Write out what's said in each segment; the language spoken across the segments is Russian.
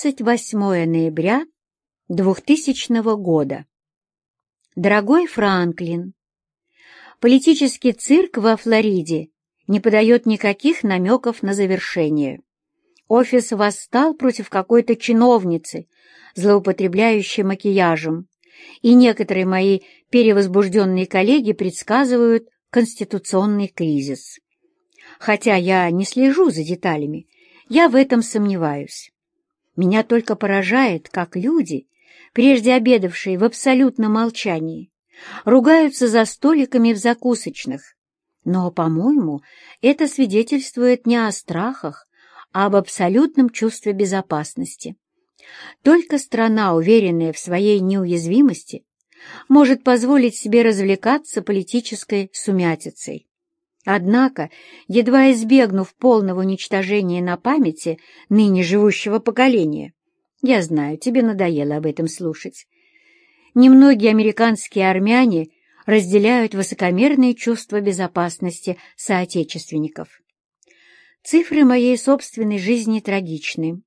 28 ноября 2000 года. Дорогой Франклин, политический цирк во Флориде не подает никаких намеков на завершение. Офис восстал против какой-то чиновницы, злоупотребляющей макияжем, и некоторые мои перевозбужденные коллеги предсказывают конституционный кризис. Хотя я не слежу за деталями, я в этом сомневаюсь. Меня только поражает, как люди, прежде обедавшие в абсолютном молчании, ругаются за столиками в закусочных. Но, по-моему, это свидетельствует не о страхах, а об абсолютном чувстве безопасности. Только страна, уверенная в своей неуязвимости, может позволить себе развлекаться политической сумятицей. Однако, едва избегнув полного уничтожения на памяти ныне живущего поколения, я знаю, тебе надоело об этом слушать, немногие американские армяне разделяют высокомерные чувства безопасности соотечественников. Цифры моей собственной жизни трагичны.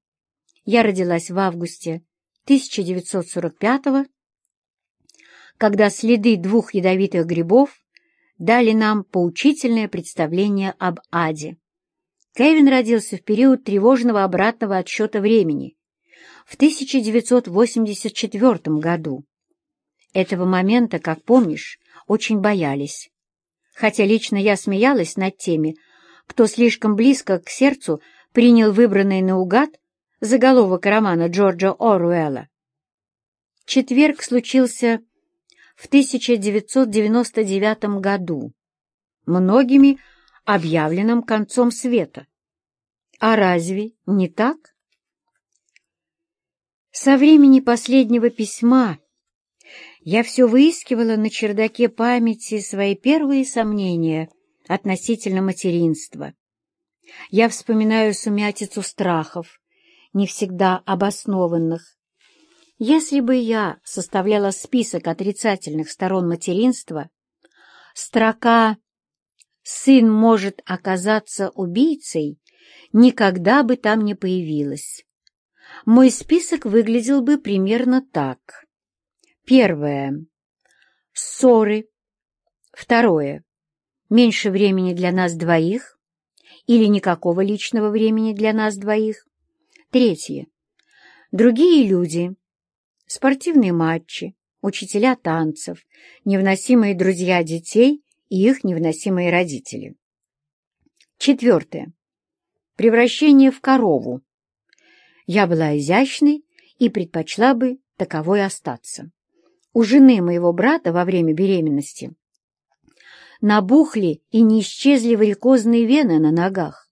Я родилась в августе 1945 когда следы двух ядовитых грибов дали нам поучительное представление об аде. Кевин родился в период тревожного обратного отсчета времени, в 1984 году. Этого момента, как помнишь, очень боялись. Хотя лично я смеялась над теми, кто слишком близко к сердцу принял выбранный наугад заголовок романа Джорджа Оруэлла. Четверг случился в 1999 году, многими объявленным концом света. А разве не так? Со времени последнего письма я все выискивала на чердаке памяти свои первые сомнения относительно материнства. Я вспоминаю сумятицу страхов, не всегда обоснованных, если бы я составляла список отрицательных сторон материнства, строка «сын может оказаться убийцей» никогда бы там не появилась. Мой список выглядел бы примерно так. Первое. Ссоры. Второе. Меньше времени для нас двоих или никакого личного времени для нас двоих. Третье. Другие люди спортивные матчи, учителя танцев, невносимые друзья детей и их невносимые родители. Четвертое. Превращение в корову. Я была изящной и предпочла бы таковой остаться. У жены моего брата во время беременности набухли и не исчезли варикозные вены на ногах,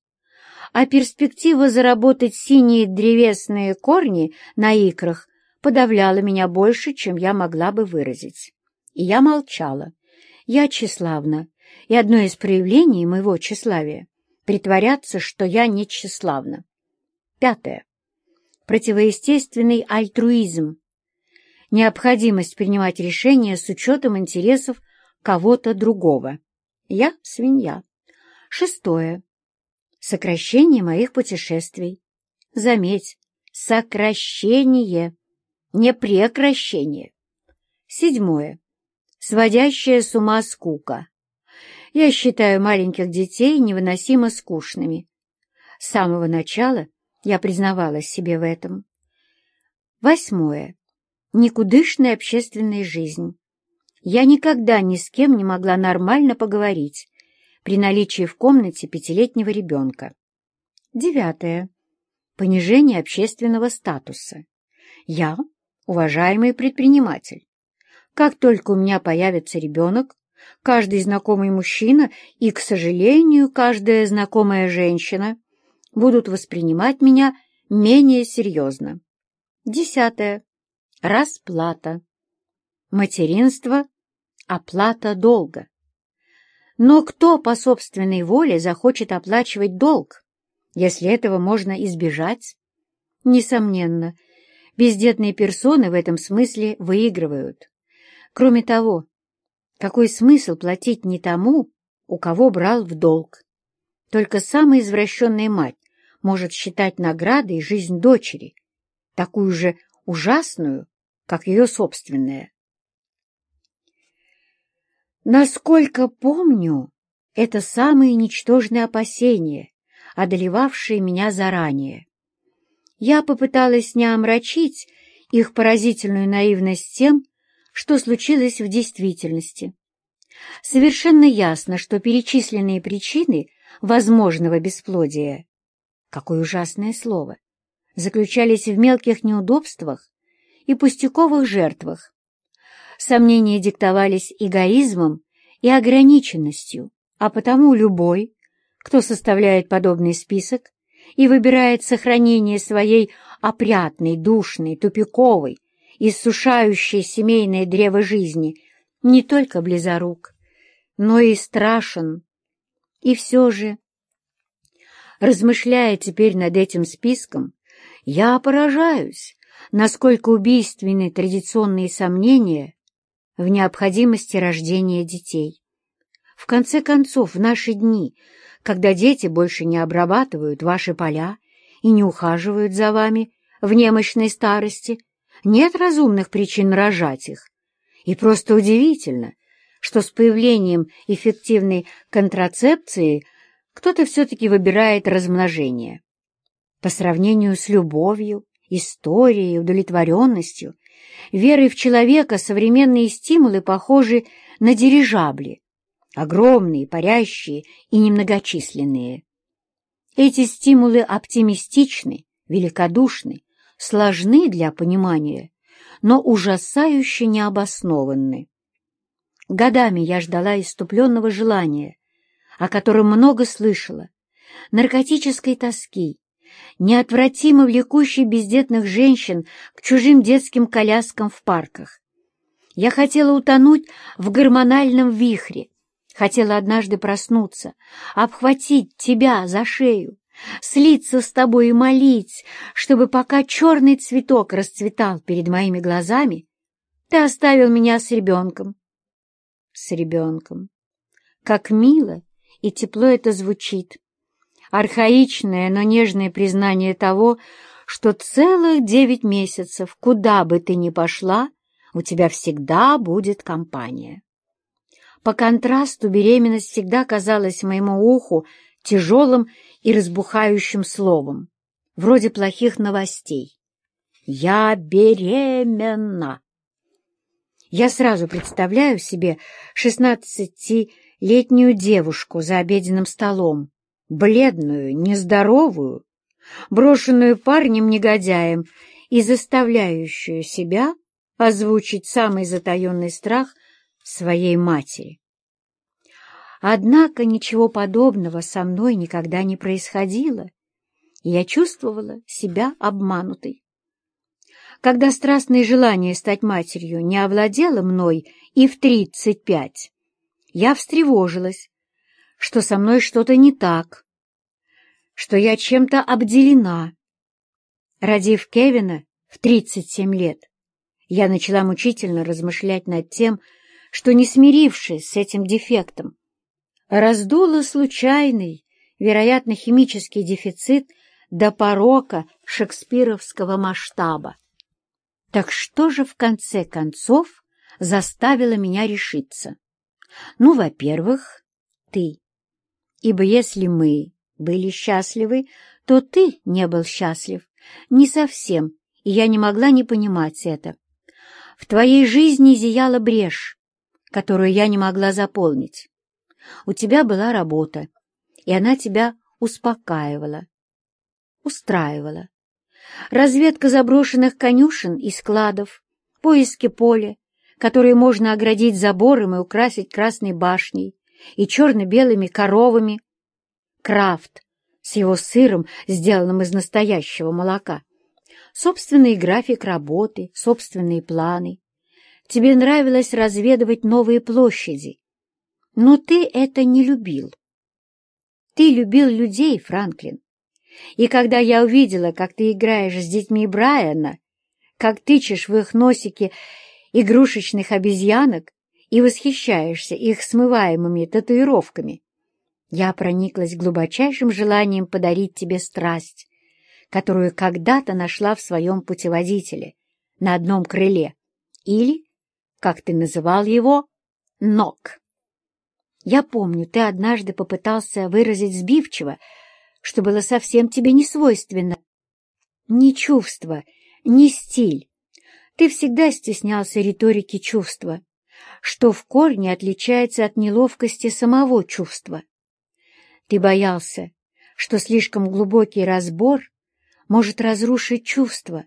а перспектива заработать синие древесные корни на икрах подавляла меня больше, чем я могла бы выразить. И я молчала. Я тщеславна, и одно из проявлений моего тщеславия — притворяться, что я не тщеславна. Пятое. Противоестественный альтруизм. Необходимость принимать решения с учетом интересов кого-то другого. Я — свинья. Шестое. Сокращение моих путешествий. Заметь, сокращение не прекращение. Седьмое. Сводящая с ума скука. Я считаю маленьких детей невыносимо скучными. С самого начала я признавалась себе в этом. Восьмое. Никудышная общественная жизнь. Я никогда ни с кем не могла нормально поговорить при наличии в комнате пятилетнего ребенка. Девятое. Понижение общественного статуса. Я уважаемый предприниматель. Как только у меня появится ребенок, каждый знакомый мужчина и, к сожалению, каждая знакомая женщина будут воспринимать меня менее серьезно. Десятое. Расплата. Материнство – оплата долга. Но кто по собственной воле захочет оплачивать долг, если этого можно избежать? Несомненно, Бездетные персоны в этом смысле выигрывают. Кроме того, какой смысл платить не тому, у кого брал в долг? Только самая извращенная мать может считать наградой жизнь дочери. такую же ужасную, как ее собственная. Насколько помню, это самые ничтожные опасения, одолевавшие меня заранее. Я попыталась не омрачить их поразительную наивность тем, что случилось в действительности. Совершенно ясно, что перечисленные причины возможного бесплодия, какое ужасное слово, заключались в мелких неудобствах и пустяковых жертвах. Сомнения диктовались эгоизмом и ограниченностью, а потому любой, кто составляет подобный список и выбирает сохранение своей опрятной, душной, тупиковой, иссушающей семейное древо жизни, не только близорук, но и страшен. И все же, размышляя теперь над этим списком, я поражаюсь, насколько убийственны традиционные сомнения в необходимости рождения детей. В конце концов, в наши дни, когда дети больше не обрабатывают ваши поля и не ухаживают за вами в немощной старости, нет разумных причин рожать их. И просто удивительно, что с появлением эффективной контрацепции кто-то все-таки выбирает размножение. По сравнению с любовью, историей, удовлетворенностью, верой в человека современные стимулы похожи на дирижабли, огромные, парящие и немногочисленные. Эти стимулы оптимистичны, великодушны, сложны для понимания, но ужасающе необоснованны. Годами я ждала иступленного желания, о котором много слышала, наркотической тоски, неотвратимо влекущей бездетных женщин к чужим детским коляскам в парках. Я хотела утонуть в гормональном вихре, хотела однажды проснуться, обхватить тебя за шею, слиться с тобой и молить, чтобы пока черный цветок расцветал перед моими глазами, ты оставил меня с ребенком. С ребенком. Как мило и тепло это звучит. Архаичное, но нежное признание того, что целых девять месяцев, куда бы ты ни пошла, у тебя всегда будет компания. По контрасту беременность всегда казалась моему уху тяжелым и разбухающим словом, вроде плохих новостей. «Я беременна!» Я сразу представляю себе шестнадцатилетнюю девушку за обеденным столом, бледную, нездоровую, брошенную парнем-негодяем и заставляющую себя озвучить самый затаенный страх своей матери. Однако ничего подобного со мной никогда не происходило, и я чувствовала себя обманутой. Когда страстное желание стать матерью не овладело мной и в тридцать пять, я встревожилась, что со мной что-то не так, что я чем-то обделена. Родив Кевина в тридцать семь лет, я начала мучительно размышлять над тем, что, не смирившись с этим дефектом, раздула случайный, вероятно, химический дефицит до порока шекспировского масштаба. Так что же в конце концов заставило меня решиться? Ну, во-первых, ты. Ибо если мы были счастливы, то ты не был счастлив. Не совсем, и я не могла не понимать это. В твоей жизни зияла брешь, которую я не могла заполнить. У тебя была работа, и она тебя успокаивала, устраивала. Разведка заброшенных конюшен и складов, поиски поля, которое можно оградить забором и украсить красной башней и черно-белыми коровами. Крафт с его сыром, сделанным из настоящего молока. Собственный график работы, собственные планы. Тебе нравилось разведывать новые площади, но ты это не любил. Ты любил людей, Франклин. И когда я увидела, как ты играешь с детьми Брайана, как тычешь в их носики игрушечных обезьянок и восхищаешься их смываемыми татуировками, я прониклась глубочайшим желанием подарить тебе страсть, которую когда-то нашла в своем путеводителе на одном крыле, или, как ты называл его, ног. Я помню, ты однажды попытался выразить сбивчиво, что было совсем тебе не свойственно. Ни чувство, ни стиль. Ты всегда стеснялся риторики чувства, что в корне отличается от неловкости самого чувства. Ты боялся, что слишком глубокий разбор может разрушить чувство,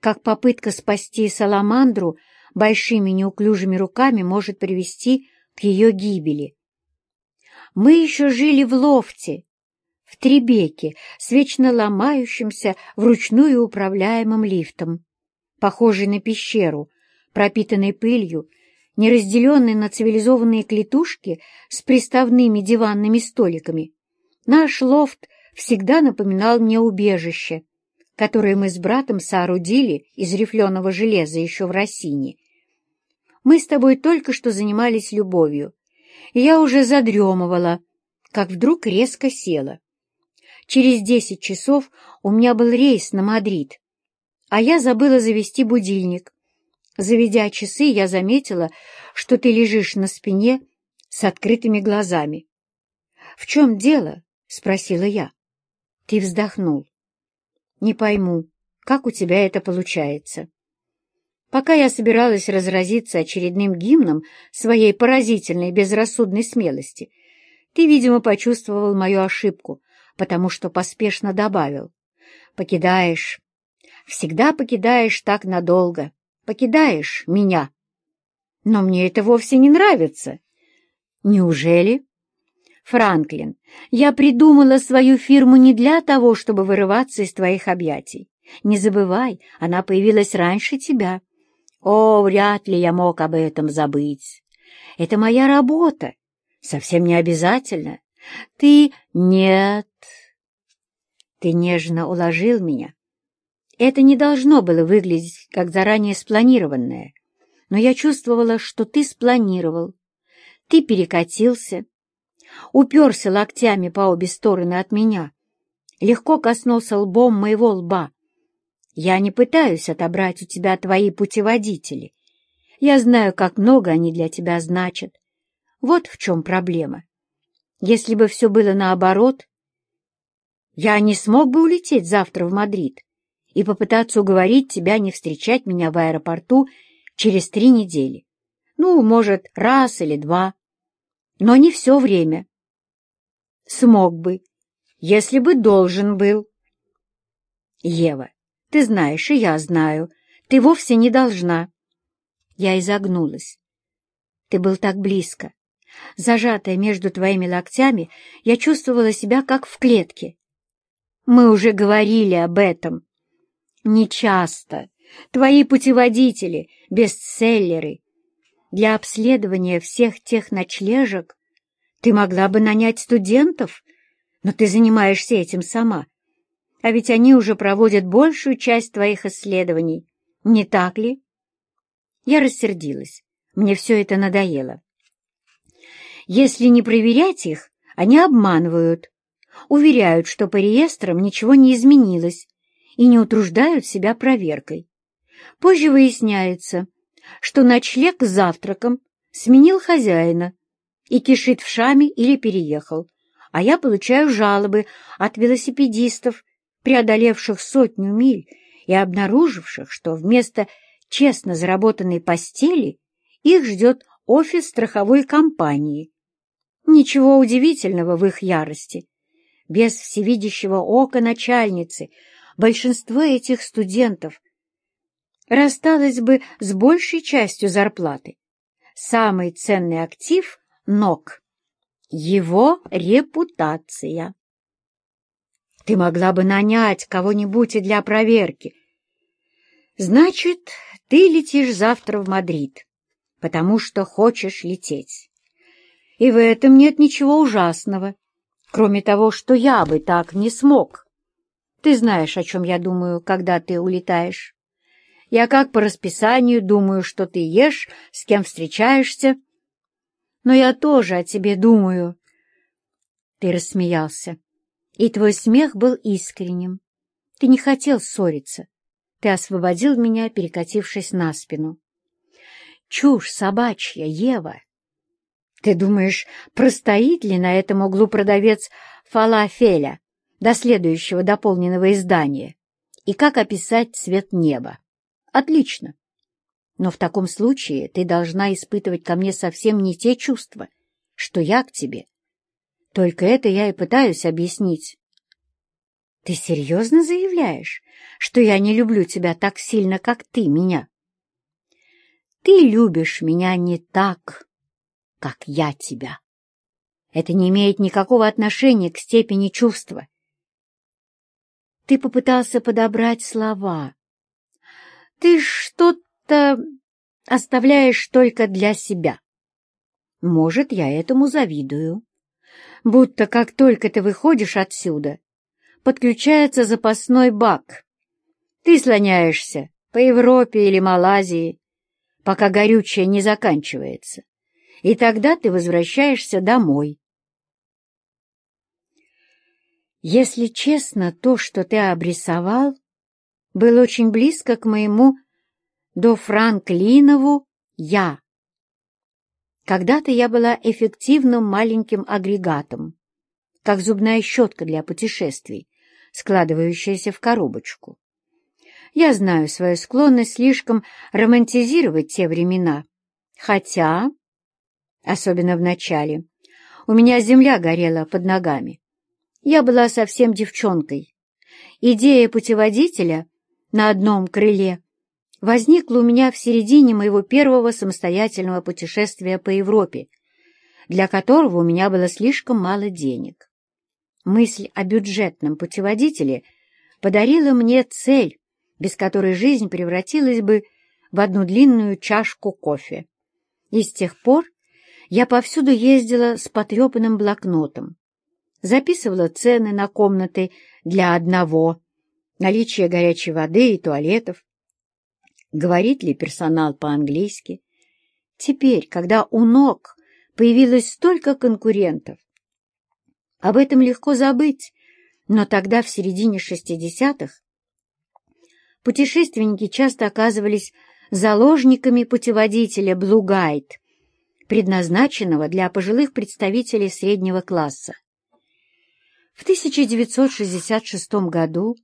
как попытка спасти саламандру большими неуклюжими руками может привести к ее гибели. Мы еще жили в лофте, в Требеке, с вечно ломающимся вручную управляемым лифтом, похожий на пещеру, пропитанной пылью, неразделенной на цивилизованные клетушки с приставными диванными столиками. Наш лофт всегда напоминал мне убежище, которое мы с братом соорудили из рифленого железа еще в Россине. Мы с тобой только что занимались любовью, и я уже задремывала, как вдруг резко села. Через десять часов у меня был рейс на Мадрид, а я забыла завести будильник. Заведя часы, я заметила, что ты лежишь на спине с открытыми глазами. — В чем дело? — спросила я. Ты вздохнул. — Не пойму, как у тебя это получается. Пока я собиралась разразиться очередным гимном своей поразительной безрассудной смелости, ты, видимо, почувствовал мою ошибку, потому что поспешно добавил. «Покидаешь, всегда покидаешь так надолго, покидаешь меня. Но мне это вовсе не нравится». «Неужели?» «Франклин, я придумала свою фирму не для того, чтобы вырываться из твоих объятий. Не забывай, она появилась раньше тебя». О, вряд ли я мог об этом забыть. Это моя работа. Совсем не обязательно. Ты... Нет. Ты нежно уложил меня. Это не должно было выглядеть как заранее спланированное. Но я чувствовала, что ты спланировал. Ты перекатился, уперся локтями по обе стороны от меня, легко коснулся лбом моего лба, я не пытаюсь отобрать у тебя твои путеводители. Я знаю, как много они для тебя значат. Вот в чем проблема. Если бы все было наоборот, я не смог бы улететь завтра в Мадрид и попытаться уговорить тебя не встречать меня в аэропорту через три недели. Ну, может, раз или два. Но не все время. Смог бы, если бы должен был. Ева, ты знаешь, и я знаю. Ты вовсе не должна. Я изогнулась. Ты был так близко. Зажатая между твоими локтями, я чувствовала себя как в клетке. Мы уже говорили об этом. Нечасто. Твои путеводители, бестселлеры. Для обследования всех тех ночлежек ты могла бы нанять студентов, но ты занимаешься этим сама а ведь они уже проводят большую часть твоих исследований, не так ли? Я рассердилась. Мне все это надоело. Если не проверять их, они обманывают, уверяют, что по реестрам ничего не изменилось и не утруждают себя проверкой. Позже выясняется, что ночлег с завтраком сменил хозяина и кишит в шаме или переехал, а я получаю жалобы от велосипедистов преодолевших сотню миль и обнаруживших, что вместо честно заработанной постели их ждет офис страховой компании. Ничего удивительного в их ярости. Без всевидящего ока начальницы большинство этих студентов рассталось бы с большей частью зарплаты. Самый ценный актив — НОК. Его репутация. Ты могла бы нанять кого-нибудь и для проверки. Значит, ты летишь завтра в Мадрид, потому что хочешь лететь. И в этом нет ничего ужасного, кроме того, что я бы так не смог. Ты знаешь, о чем я думаю, когда ты улетаешь. Я как по расписанию думаю, что ты ешь, с кем встречаешься. Но я тоже о тебе думаю. Ты рассмеялся и твой смех был искренним. Ты не хотел ссориться. Ты освободил меня, перекатившись на спину. Чушь собачья, Ева. Ты думаешь, простоит ли на этом углу продавец фалафеля до следующего дополненного издания? И как описать цвет неба? Отлично. Но в таком случае ты должна испытывать ко мне совсем не те чувства, что я к тебе. Только это я и пытаюсь объяснить. Ты серьезно заявляешь, что я не люблю тебя так сильно, как ты меня? Ты любишь меня не так, как я тебя. Это не имеет никакого отношения к степени чувства. Ты попытался подобрать слова. Ты что-то оставляешь только для себя. Может, я этому завидую. Будто как только ты выходишь отсюда, подключается запасной бак. Ты слоняешься по Европе или Малайзии, пока горючее не заканчивается, и тогда ты возвращаешься домой. Если честно, то, что ты обрисовал, было очень близко к моему до Франклинову «я». Когда-то я была эффективным маленьким агрегатом, как зубная щетка для путешествий, складывающаяся в коробочку. Я знаю свою склонность слишком романтизировать те времена, хотя, особенно в начале, у меня земля горела под ногами. Я была совсем девчонкой. Идея путеводителя на одном крыле возникла у меня в середине моего первого самостоятельного путешествия по Европе, для которого у меня было слишком мало денег. Мысль о бюджетном путеводителе подарила мне цель, без которой жизнь превратилась бы в одну длинную чашку кофе. И с тех пор я повсюду ездила с потрепанным блокнотом, записывала цены на комнаты для одного, наличие горячей воды и туалетов, говорит ли персонал по-английски. Теперь, когда у ног появилось столько конкурентов, об этом легко забыть, но тогда, в середине шестидесятых, путешественники часто оказывались заложниками путеводителя Blue Guide, предназначенного для пожилых представителей среднего класса. В 1966 году,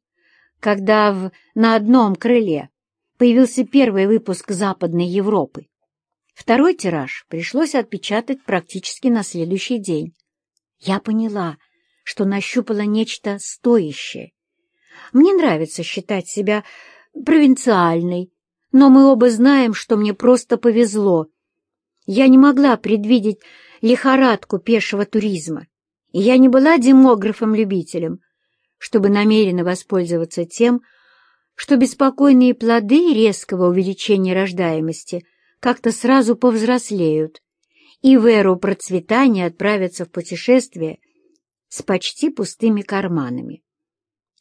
когда в, на одном крыле появился первый выпуск Западной Европы. Второй тираж пришлось отпечатать практически на следующий день. Я поняла, что нащупала нечто стоящее. Мне нравится считать себя провинциальной, но мы оба знаем, что мне просто повезло. Я не могла предвидеть лихорадку пешего туризма, и я не была демографом-любителем, чтобы намеренно воспользоваться тем, что беспокойные плоды резкого увеличения рождаемости как-то сразу повзрослеют и в эру процветания отправятся в путешествие с почти пустыми карманами.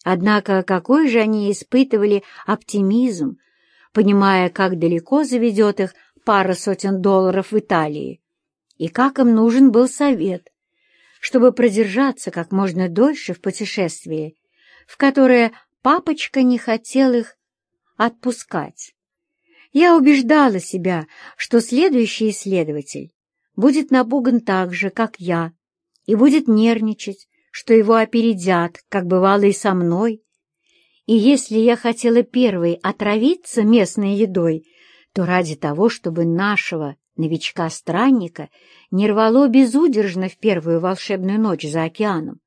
Однако какой же они испытывали оптимизм, понимая, как далеко заведет их пара сотен долларов в Италии, и как им нужен был совет, чтобы продержаться как можно дольше в путешествии, в которое папочка не хотел их отпускать. Я убеждала себя, что следующий исследователь будет напуган так же, как я, и будет нервничать, что его опередят, как бывало и со мной. И если я хотела первой отравиться местной едой, то ради того, чтобы нашего новичка-странника не рвало безудержно в первую волшебную ночь за океаном.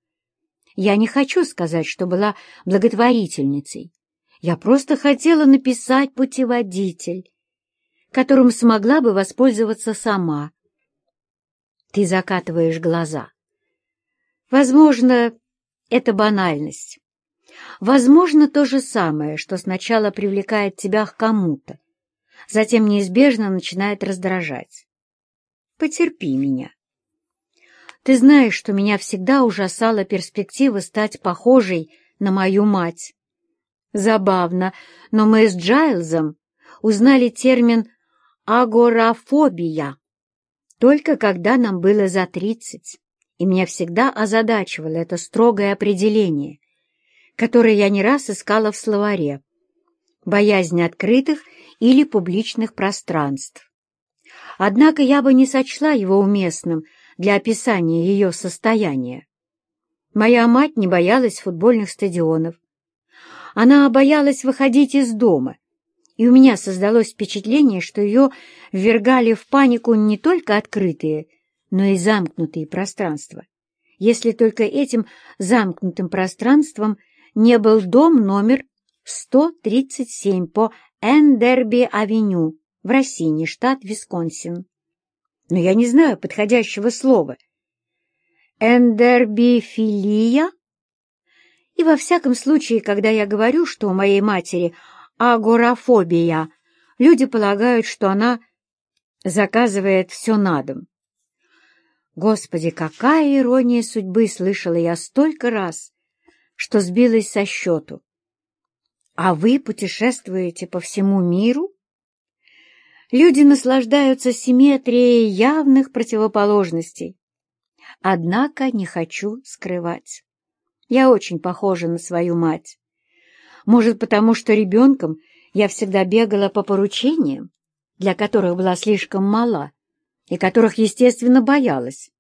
Я не хочу сказать, что была благотворительницей. Я просто хотела написать путеводитель, которым смогла бы воспользоваться сама. Ты закатываешь глаза. Возможно, это банальность. Возможно, то же самое, что сначала привлекает тебя к кому-то, затем неизбежно начинает раздражать. Потерпи меня. Ты знаешь, что меня всегда ужасала перспектива стать похожей на мою мать. Забавно, но мы с Джайлзом узнали термин «агорафобия» только когда нам было за тридцать, и меня всегда озадачивало это строгое определение. которое я не раз искала в словаре. Боязнь открытых или публичных пространств. Однако я бы не сочла его уместным для описания ее состояния. Моя мать не боялась футбольных стадионов. Она боялась выходить из дома, и у меня создалось впечатление, что ее ввергали в панику не только открытые, но и замкнутые пространства. Если только этим замкнутым пространством не был дом номер 137 по Эндерби-авеню в Россине, штат Висконсин. Но я не знаю подходящего слова. Эндербифилия? И во всяком случае, когда я говорю, что у моей матери агорафобия, люди полагают, что она заказывает все на дом. Господи, какая ирония судьбы слышала я столько раз, что сбилась со счету. А вы путешествуете по всему миру? Люди наслаждаются симметрией явных противоположностей. Однако не хочу скрывать. Я очень похожа на свою мать. Может, потому что ребенком я всегда бегала по поручениям, для которых была слишком мала и которых, естественно, боялась.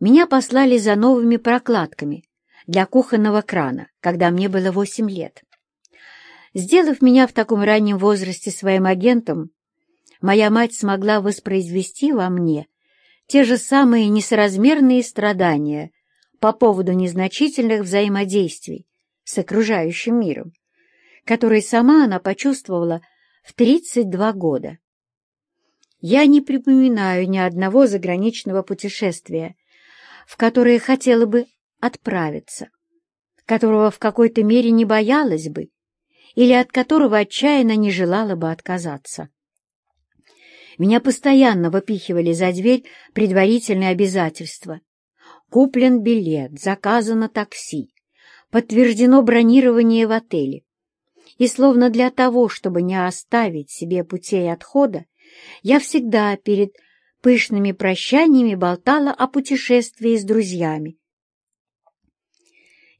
Меня послали за новыми прокладками для кухонного крана, когда мне было восемь лет. Сделав меня в таком раннем возрасте своим агентом, моя мать смогла воспроизвести во мне те же самые несоразмерные страдания по поводу незначительных взаимодействий с окружающим миром, которые сама она почувствовала в 32 года. Я не припоминаю ни одного заграничного путешествия, в которое хотела бы отправиться, которого в какой-то мере не боялась бы или от которого отчаянно не желала бы отказаться. Меня постоянно выпихивали за дверь предварительные обязательства. Куплен билет, заказано такси, подтверждено бронирование в отеле. И словно для того, чтобы не оставить себе путей отхода, я всегда перед пышными прощаниями болтала о путешествии с друзьями,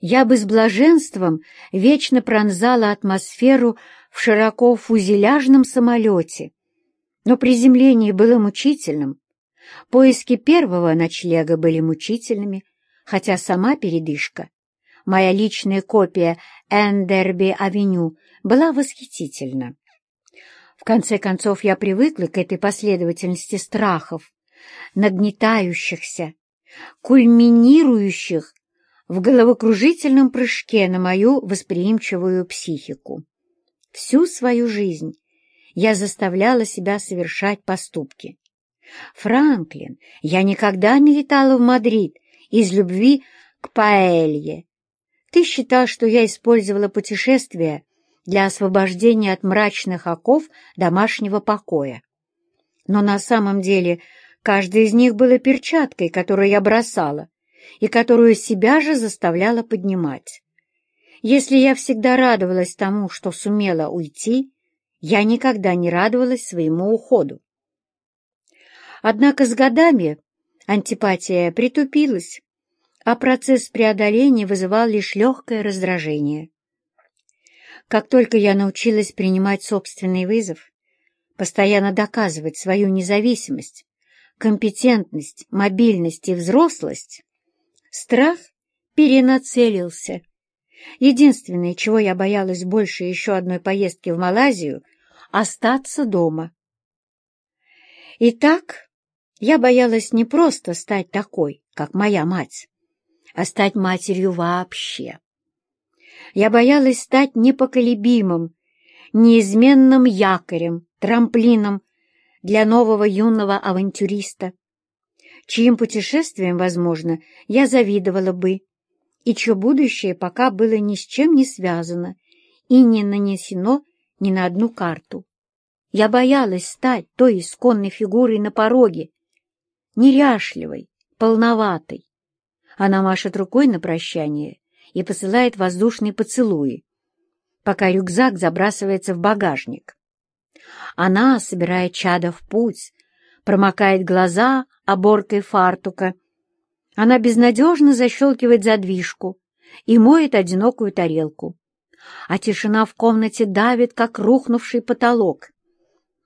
я бы с блаженством вечно пронзала атмосферу в широко фузеляжном самолете. Но приземление было мучительным. Поиски первого ночлега были мучительными, хотя сама передышка, моя личная копия Эндерби-авеню, была восхитительна. В конце концов, я привыкла к этой последовательности страхов, нагнетающихся, кульминирующих в головокружительном прыжке на мою восприимчивую психику. Всю свою жизнь я заставляла себя совершать поступки. «Франклин, я никогда не летала в Мадрид из любви к паэлье. Ты считал, что я использовала путешествие для освобождения от мрачных оков домашнего покоя. Но на самом деле каждая из них была перчаткой, которую я бросала, и которую себя же заставляла поднимать. Если я всегда радовалась тому, что сумела уйти, я никогда не радовалась своему уходу. Однако с годами антипатия притупилась, а процесс преодоления вызывал лишь легкое раздражение. Как только я научилась принимать собственный вызов, постоянно доказывать свою независимость, компетентность, мобильность и взрослость, Страх перенацелился. Единственное, чего я боялась больше еще одной поездки в Малайзию — остаться дома. Итак, я боялась не просто стать такой, как моя мать, а стать матерью вообще. Я боялась стать непоколебимым, неизменным якорем, трамплином для нового юного авантюриста, чьим путешествием, возможно, я завидовала бы, и чье будущее пока было ни с чем не связано и не нанесено ни на одну карту. Я боялась стать той исконной фигурой на пороге, неряшливой, полноватой. Она машет рукой на прощание и посылает воздушные поцелуи, пока рюкзак забрасывается в багажник. Она собирает чада в путь, промокает глаза оборкой фартука. Она безнадежно защелкивает задвижку и моет одинокую тарелку. А тишина в комнате давит, как рухнувший потолок.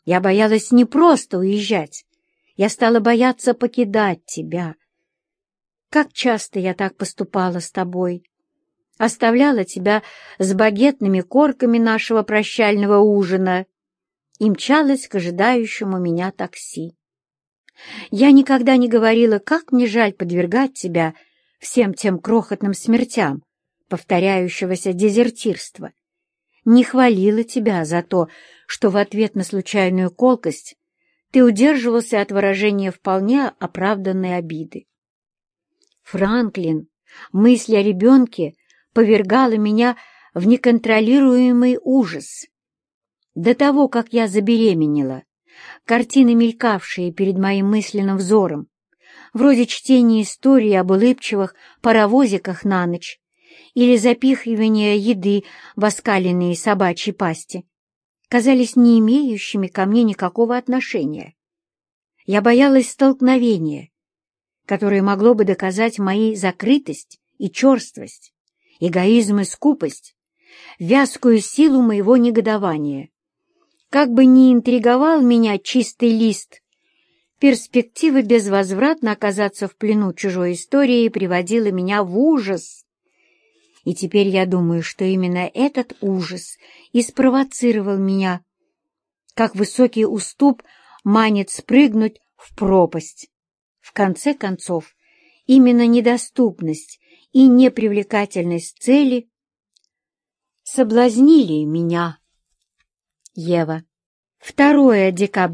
Я боялась не просто уезжать, я стала бояться покидать тебя. Как часто я так поступала с тобой, оставляла тебя с багетными корками нашего прощального ужина и мчалась к ожидающему меня такси. Я никогда не говорила, как мне жаль подвергать тебя всем тем крохотным смертям, повторяющегося дезертирства. Не хвалила тебя за то, что в ответ на случайную колкость ты удерживался от выражения вполне оправданной обиды. Франклин, мысль о ребенке повергала меня в неконтролируемый ужас. До того, как я забеременела, картины, мелькавшие перед моим мысленным взором, вроде чтения истории об улыбчивых паровозиках на ночь или запихивания еды в оскаленные собачьи пасти, казались не имеющими ко мне никакого отношения. Я боялась столкновения, которое могло бы доказать мои закрытость и черствость, эгоизм и скупость, вязкую силу моего негодования. Как бы ни интриговал меня чистый лист, перспектива безвозвратно оказаться в плену чужой истории приводила меня в ужас. И теперь я думаю, что именно этот ужас и спровоцировал меня, как высокий уступ манит спрыгнуть в пропасть. В конце концов, именно недоступность и непривлекательность цели соблазнили меня. Ева. 2 декабря